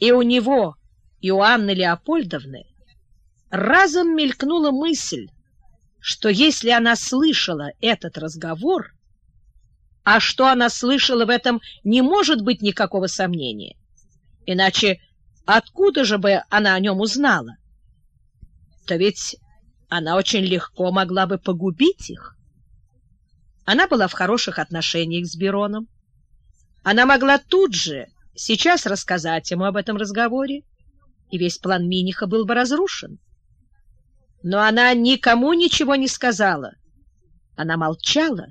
И у него, и у Анны Леопольдовны разом мелькнула мысль, что если она слышала этот разговор, а что она слышала в этом не может быть никакого сомнения, иначе откуда же бы она о нем узнала? То ведь она очень легко могла бы погубить их. Она была в хороших отношениях с Бероном. Она могла тут же, сейчас рассказать ему об этом разговоре, и весь план Миниха был бы разрушен. Но она никому ничего не сказала. Она молчала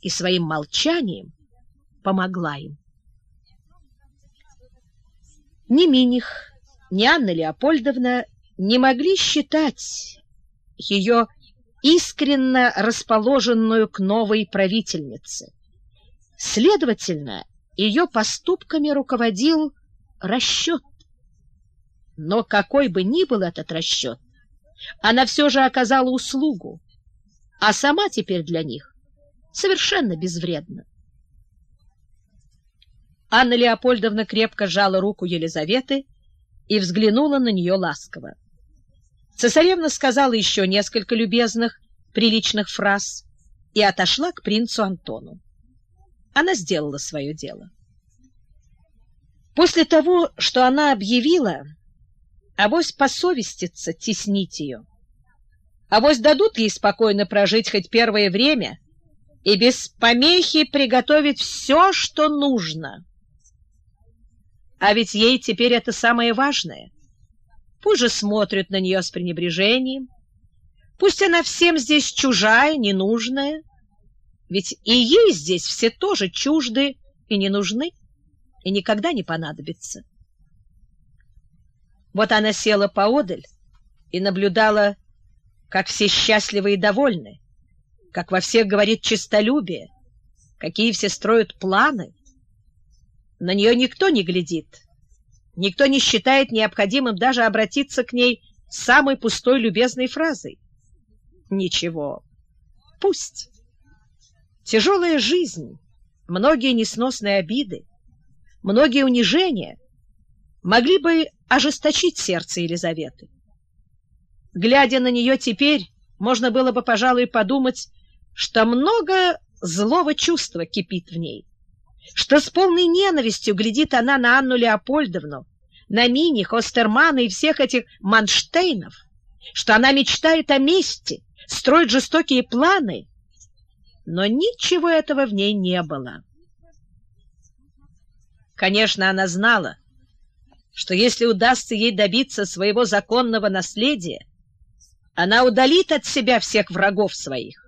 и своим молчанием помогла им. Ни Миних, ни Анна Леопольдовна не могли считать ее искренно расположенную к новой правительнице. Следовательно, ее поступками руководил расчет. Но какой бы ни был этот расчет, она все же оказала услугу, а сама теперь для них совершенно безвредна. Анна Леопольдовна крепко сжала руку Елизаветы и взглянула на нее ласково. Цесаревна сказала еще несколько любезных, приличных фраз и отошла к принцу Антону. Она сделала свое дело. После того, что она объявила, авось посовестится теснить ее. Авось дадут ей спокойно прожить хоть первое время и без помехи приготовить все, что нужно. А ведь ей теперь это самое важное — Пусть же смотрят на нее с пренебрежением. Пусть она всем здесь чужая, ненужная. Ведь и ей здесь все тоже чужды и не нужны, и никогда не понадобятся. Вот она села поодаль и наблюдала, как все счастливы и довольны, как во всех говорит честолюбие, какие все строят планы. На нее никто не глядит, Никто не считает необходимым даже обратиться к ней самой пустой любезной фразой. Ничего, пусть. Тяжелая жизнь, многие несносные обиды, многие унижения могли бы ожесточить сердце Елизаветы. Глядя на нее теперь, можно было бы, пожалуй, подумать, что много злого чувства кипит в ней что с полной ненавистью глядит она на Анну Леопольдовну, на Мини, Хостермана и всех этих Манштейнов, что она мечтает о мести, строит жестокие планы, но ничего этого в ней не было. Конечно, она знала, что если удастся ей добиться своего законного наследия, она удалит от себя всех врагов своих,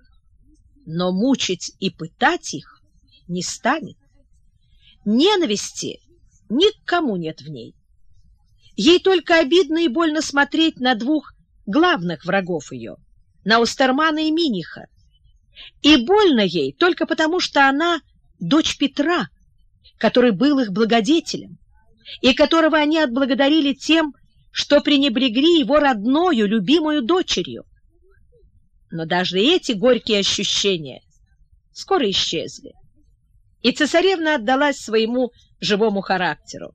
но мучить и пытать их не станет. Ненависти никому нет в ней. Ей только обидно и больно смотреть на двух главных врагов ее, на Остермана и Миниха. И больно ей только потому, что она дочь Петра, который был их благодетелем, и которого они отблагодарили тем, что пренебрегли его родною, любимую дочерью. Но даже эти горькие ощущения скоро исчезли и цесаревна отдалась своему живому характеру.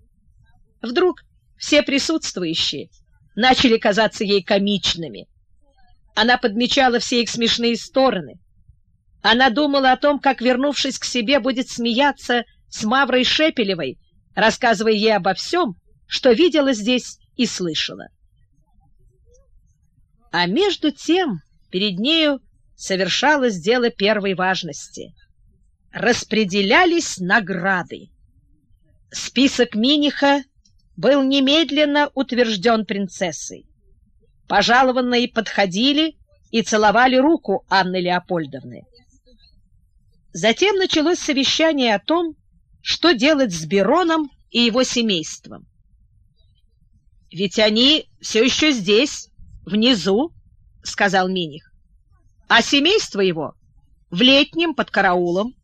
Вдруг все присутствующие начали казаться ей комичными. Она подмечала все их смешные стороны. Она думала о том, как, вернувшись к себе, будет смеяться с Маврой Шепелевой, рассказывая ей обо всем, что видела здесь и слышала. А между тем перед нею совершалось дело первой важности — распределялись награды. Список Миниха был немедленно утвержден принцессой. Пожалованные подходили и целовали руку Анны Леопольдовны. Затем началось совещание о том, что делать с Бероном и его семейством. «Ведь они все еще здесь, внизу», — сказал Миних, «а семейство его в летнем под караулом.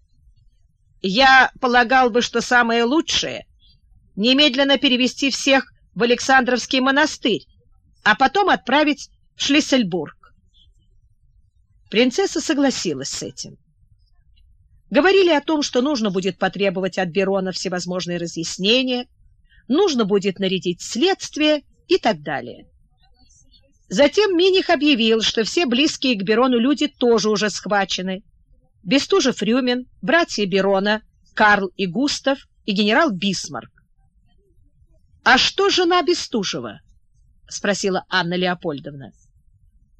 Я полагал бы, что самое лучшее — немедленно перевести всех в Александровский монастырь, а потом отправить в Шлиссельбург. Принцесса согласилась с этим. Говорили о том, что нужно будет потребовать от Берона всевозможные разъяснения, нужно будет нарядить следствие и так далее. Затем Миних объявил, что все близкие к Берону люди тоже уже схвачены. Бестужев Рюмин, братья Берона, Карл и Густав и генерал Бисмарк. «А что жена Бестужева?» — спросила Анна Леопольдовна.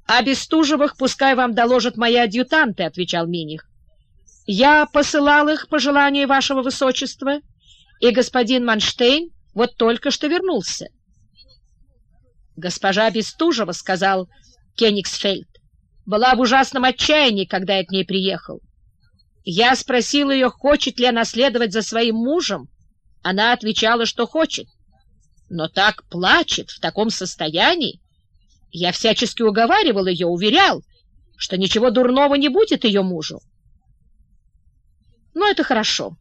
«О Бестужевых пускай вам доложат мои адъютанты», — отвечал Миних. «Я посылал их по желанию вашего высочества, и господин Манштейн вот только что вернулся». «Госпожа Бестужева», — сказал Кенигсфельд, — «была в ужасном отчаянии, когда я к ней приехал. Я спросил ее, хочет ли она следовать за своим мужем. Она отвечала, что хочет. Но так плачет, в таком состоянии, я всячески уговаривал ее, уверял, что ничего дурного не будет ее мужу. Но это хорошо.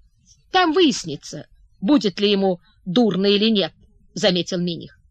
Там выяснится, будет ли ему дурно или нет, — заметил Миних.